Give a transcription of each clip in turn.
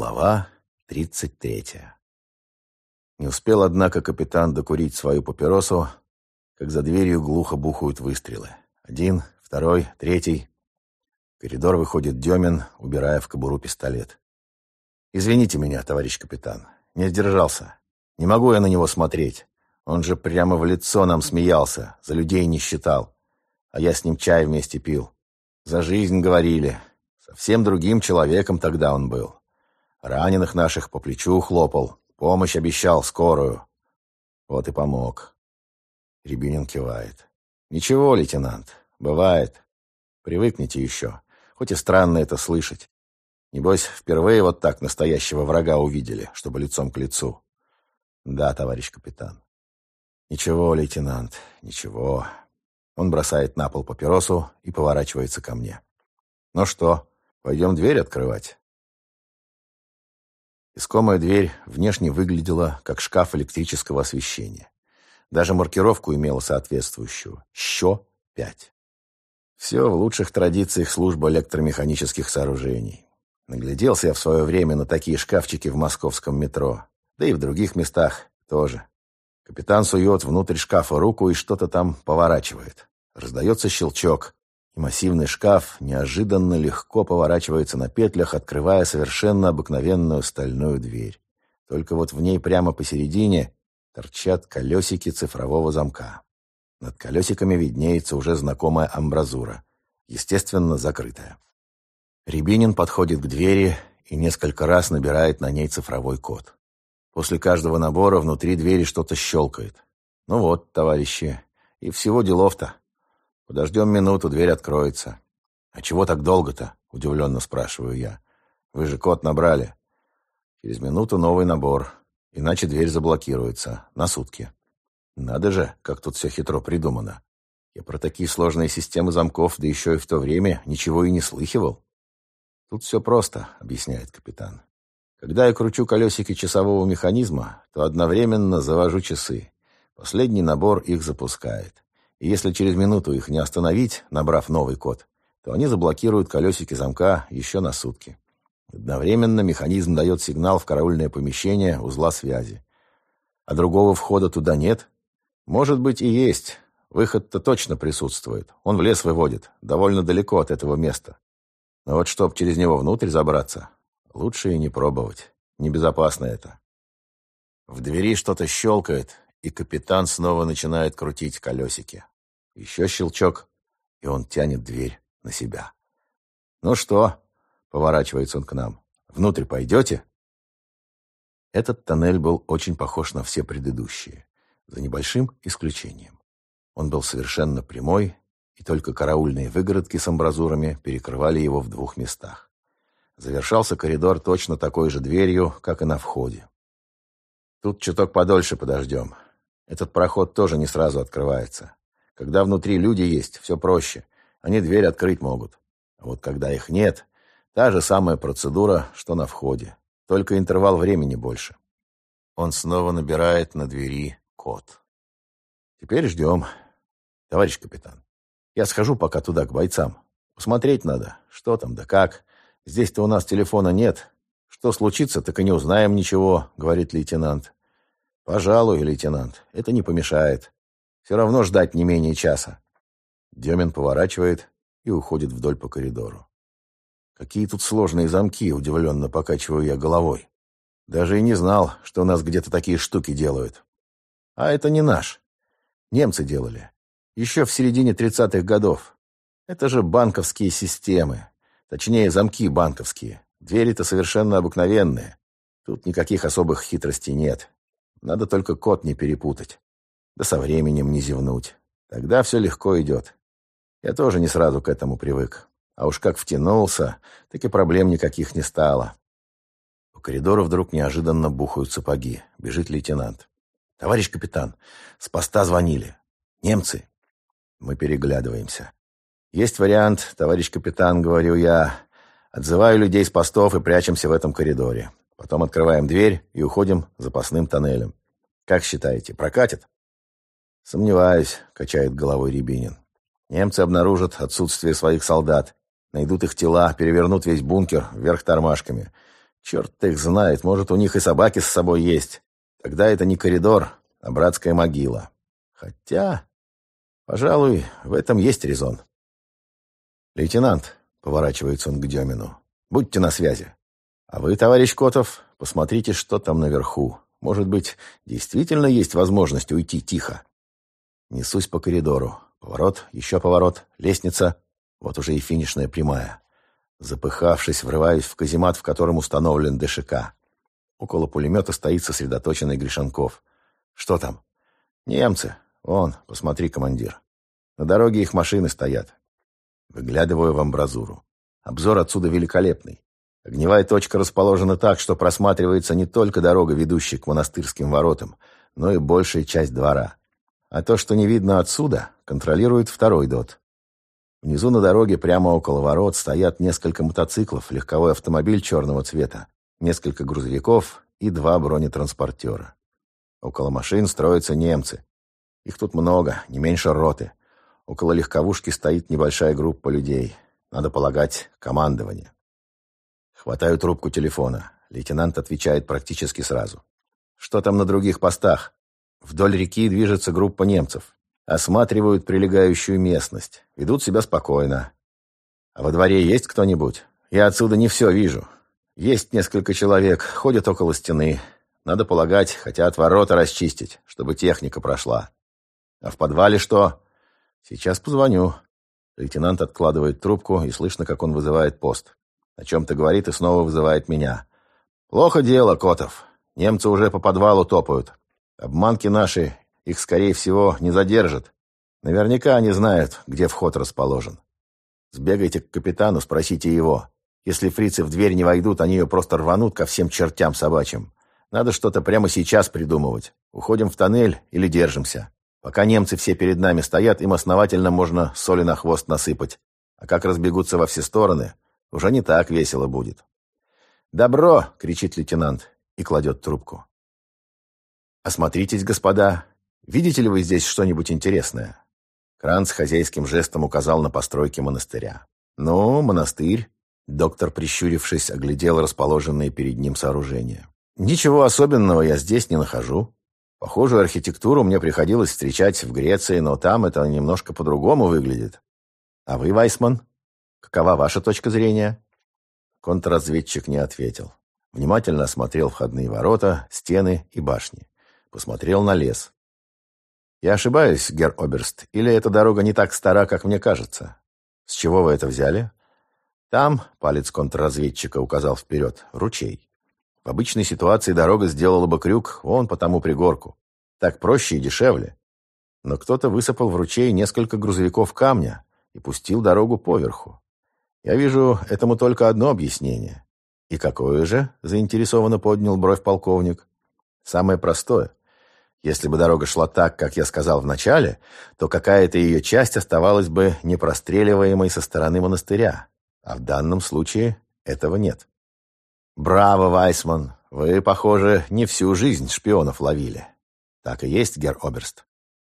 Глава тридцать третья. Не успел, однако, капитан докурить свою папиросу, как за дверью глухо бухают выстрелы. Один, второй, третий. В коридор выходит Демин, убирая в кобуру пистолет. «Извините меня, товарищ капитан, не сдержался. Не могу я на него смотреть. Он же прямо в лицо нам смеялся, за людей не считал. А я с ним чай вместе пил. За жизнь говорили. Совсем другим человеком тогда он был. Раненых наших по плечу хлопал, помощь обещал скорую. Вот и помог. Рябинин кивает. Ничего, лейтенант, бывает. Привыкните еще. Хоть и странно это слышать. Небось, впервые вот так настоящего врага увидели, чтобы лицом к лицу. Да, товарищ капитан. Ничего, лейтенант, ничего. Он бросает на пол папиросу и поворачивается ко мне. Ну что, пойдем дверь открывать? Искомая дверь внешне выглядела как шкаф электрического освещения. Даже маркировку имела соответствующую – ЩО-5. Все в лучших традициях службы электромеханических сооружений. Нагляделся я в свое время на такие шкафчики в московском метро, да и в других местах тоже. Капитан сует внутрь шкафа руку и что-то там поворачивает. Раздается щелчок массивный шкаф неожиданно легко поворачивается на петлях, открывая совершенно обыкновенную стальную дверь. Только вот в ней прямо посередине торчат колесики цифрового замка. Над колесиками виднеется уже знакомая амбразура, естественно, закрытая. Рябинин подходит к двери и несколько раз набирает на ней цифровой код. После каждого набора внутри двери что-то щелкает. Ну вот, товарищи, и всего делов-то. Подождем минуту, дверь откроется. А чего так долго-то? Удивленно спрашиваю я. Вы же код набрали. Через минуту новый набор. Иначе дверь заблокируется. На сутки. Надо же, как тут все хитро придумано. Я про такие сложные системы замков, да еще и в то время, ничего и не слыхивал. Тут все просто, объясняет капитан. Когда я кручу колесики часового механизма, то одновременно завожу часы. Последний набор их запускает. И если через минуту их не остановить, набрав новый код, то они заблокируют колесики замка еще на сутки. Одновременно механизм дает сигнал в караульное помещение узла связи. А другого входа туда нет? Может быть и есть. Выход-то точно присутствует. Он в лес выводит, довольно далеко от этого места. Но вот чтоб через него внутрь забраться, лучше и не пробовать. Небезопасно это. В двери что-то щелкает, и капитан снова начинает крутить колесики. Еще щелчок, и он тянет дверь на себя. «Ну что?» — поворачивается он к нам. «Внутрь пойдете?» Этот тоннель был очень похож на все предыдущие, за небольшим исключением. Он был совершенно прямой, и только караульные выгородки с амбразурами перекрывали его в двух местах. Завершался коридор точно такой же дверью, как и на входе. Тут чуток подольше подождем. Этот проход тоже не сразу открывается. Когда внутри люди есть, все проще. Они дверь открыть могут. А вот когда их нет, та же самая процедура, что на входе. Только интервал времени больше. Он снова набирает на двери код. Теперь ждем. Товарищ капитан, я схожу пока туда, к бойцам. Посмотреть надо, что там да как. Здесь-то у нас телефона нет. Что случится, так и не узнаем ничего, говорит лейтенант. Пожалуй, лейтенант, это не помешает. Все равно ждать не менее часа. Демин поворачивает и уходит вдоль по коридору. Какие тут сложные замки, удивленно покачиваю я головой. Даже и не знал, что у нас где-то такие штуки делают. А это не наш. Немцы делали. Еще в середине тридцатых годов. Это же банковские системы. Точнее, замки банковские. Двери-то совершенно обыкновенные. Тут никаких особых хитростей нет. Надо только код не перепутать. Да со временем не зевнуть. Тогда все легко идет. Я тоже не сразу к этому привык. А уж как втянулся, так и проблем никаких не стало. По коридору вдруг неожиданно бухают сапоги. Бежит лейтенант. «Товарищ капитан, с поста звонили. Немцы». Мы переглядываемся. «Есть вариант, товарищ капитан, — говорю я. Отзываю людей с постов и прячемся в этом коридоре. Потом открываем дверь и уходим запасным тоннелем. Как считаете, прокатит?» «Сомневаюсь», — качает головой Рябинин. «Немцы обнаружат отсутствие своих солдат, найдут их тела, перевернут весь бункер вверх тормашками. Черт их знает, может, у них и собаки с собой есть. Тогда это не коридор, а братская могила. Хотя, пожалуй, в этом есть резон. «Лейтенант», — поворачивается он к Демину, — «будьте на связи. А вы, товарищ Котов, посмотрите, что там наверху. Может быть, действительно есть возможность уйти тихо». Несусь по коридору. Поворот, еще поворот, лестница. Вот уже и финишная прямая. Запыхавшись, врываюсь в каземат, в котором установлен ДШК. Около пулемета стоит сосредоточенный Гришанков. «Что там?» «Немцы. Вон, посмотри, командир. На дороге их машины стоят». Выглядываю в амбразуру. Обзор отсюда великолепный. Огневая точка расположена так, что просматривается не только дорога, ведущая к монастырским воротам, но и большая часть двора. А то, что не видно отсюда, контролирует второй ДОТ. Внизу на дороге, прямо около ворот, стоят несколько мотоциклов, легковой автомобиль черного цвета, несколько грузовиков и два бронетранспортера. Около машин строятся немцы. Их тут много, не меньше роты. Около легковушки стоит небольшая группа людей. Надо полагать, командование. Хватаю трубку телефона. Лейтенант отвечает практически сразу. «Что там на других постах?» Вдоль реки движется группа немцев осматривают прилегающую местность, ведут себя спокойно. А во дворе есть кто-нибудь? Я отсюда не все вижу. Есть несколько человек, ходят около стены. Надо полагать, хотят ворота расчистить, чтобы техника прошла. А в подвале что? Сейчас позвоню. Лейтенант откладывает трубку, и слышно, как он вызывает пост. О чем-то говорит и снова вызывает меня. Плохо дело, Котов. Немцы уже по подвалу топают. Обманки наши их, скорее всего, не задержат. Наверняка они знают, где вход расположен. Сбегайте к капитану, спросите его. Если фрицы в дверь не войдут, они ее просто рванут ко всем чертям собачьим. Надо что-то прямо сейчас придумывать. Уходим в тоннель или держимся. Пока немцы все перед нами стоят, им основательно можно соли на хвост насыпать. А как разбегутся во все стороны, уже не так весело будет. «Добро!» — кричит лейтенант и кладет трубку. «Осмотритесь, господа, Видите ли вы здесь что-нибудь интересное?» Кранц хозяйским жестом указал на постройки монастыря. «Ну, монастырь», — доктор, прищурившись, оглядел расположенные перед ним сооружения. «Ничего особенного я здесь не нахожу. Похожую архитектуру мне приходилось встречать в Греции, но там это немножко по-другому выглядит. А вы, Вайсман, какова ваша точка зрения?» Контрразведчик не ответил. Внимательно осмотрел входные ворота, стены и башни. Посмотрел на лес. Я ошибаюсь, герр Оберст, или эта дорога не так стара, как мне кажется? С чего вы это взяли? Там, палец контрразведчика указал вперед, ручей. В обычной ситуации дорога сделала бы крюк вон по тому пригорку. Так проще и дешевле. Но кто-то высыпал в ручей несколько грузовиков камня и пустил дорогу поверху. Я вижу этому только одно объяснение. И какое же? Заинтересованно поднял бровь полковник. Самое простое. Если бы дорога шла так, как я сказал вначале, то какая-то ее часть оставалась бы непростреливаемой со стороны монастыря. А в данном случае этого нет. Браво, Вайсман! Вы, похоже, не всю жизнь шпионов ловили. Так и есть, герр Оберст.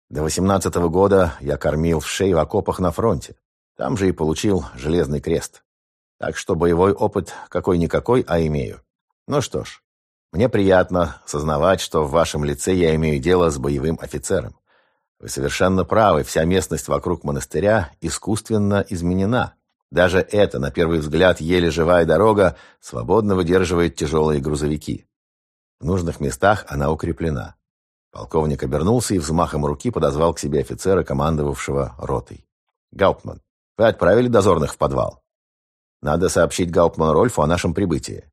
До восемнадцатого года я кормил в шее в окопах на фронте. Там же и получил железный крест. Так что боевой опыт какой-никакой, а имею. Ну что ж, мне приятно сознавать, что в вашем лице я имею дело с боевым офицером. Вы совершенно правы, вся местность вокруг монастыря искусственно изменена. Даже эта, на первый взгляд, еле живая дорога свободно выдерживает тяжелые грузовики. В нужных местах она укреплена. Полковник обернулся и взмахом руки подозвал к себе офицера, командовавшего ротой. «Гауптман, вы отправили дозорных в подвал?» «Надо сообщить Гауптману Рольфу о нашем прибытии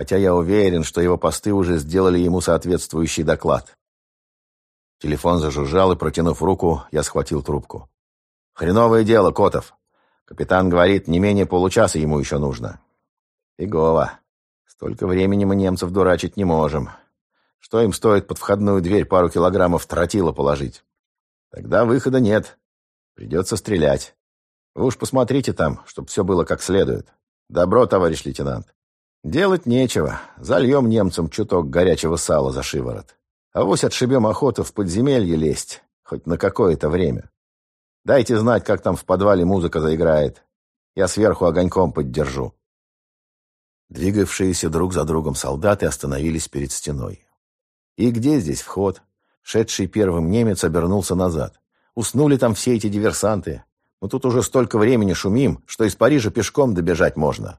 хотя я уверен, что его посты уже сделали ему соответствующий доклад. Телефон зажужжал, и, протянув руку, я схватил трубку. «Хреновое дело, Котов. Капитан говорит, не менее получаса ему еще нужно». «Фигово. Столько времени мы немцев дурачить не можем. Что им стоит под входную дверь пару килограммов тротила положить? Тогда выхода нет. Придется стрелять. Вы уж посмотрите там, чтобы все было как следует. Добро, товарищ лейтенант». Делать нечего. Зальем немцам чуток горячего сала за шиворот. А вось отшибем охоту в подземелье лезть, хоть на какое-то время. Дайте знать, как там в подвале музыка заиграет. Я сверху огоньком поддержу. Двигавшиеся друг за другом солдаты остановились перед стеной. И где здесь вход? Шедший первым немец обернулся назад. Уснули там все эти диверсанты. Мы тут уже столько времени шумим, что из Парижа пешком добежать можно.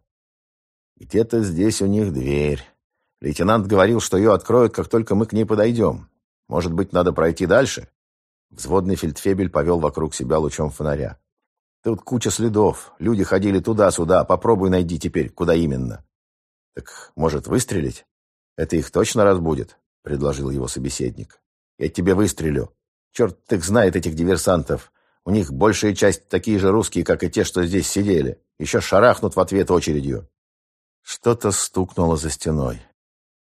Где-то здесь у них дверь. Лейтенант говорил, что ее откроют, как только мы к ней подойдем. Может быть, надо пройти дальше? Взводный фельдфебель повел вокруг себя лучом фонаря. Тут куча следов. Люди ходили туда-сюда. Попробуй найди теперь, куда именно. Так, может, выстрелить? Это их точно разбудит, предложил его собеседник. Я тебе выстрелю. Черт их знает этих диверсантов. У них большая часть такие же русские, как и те, что здесь сидели. Еще шарахнут в ответ очередью. Что-то стукнуло за стеной.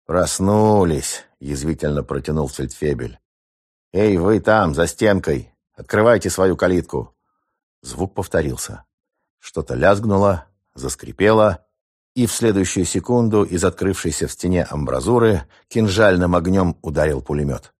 «Проснулись!» — язвительно протянул фельдфебель. «Эй, вы там, за стенкой! Открывайте свою калитку!» Звук повторился. Что-то лязгнуло, заскрипело, и в следующую секунду из открывшейся в стене амбразуры кинжальным огнем ударил пулемет.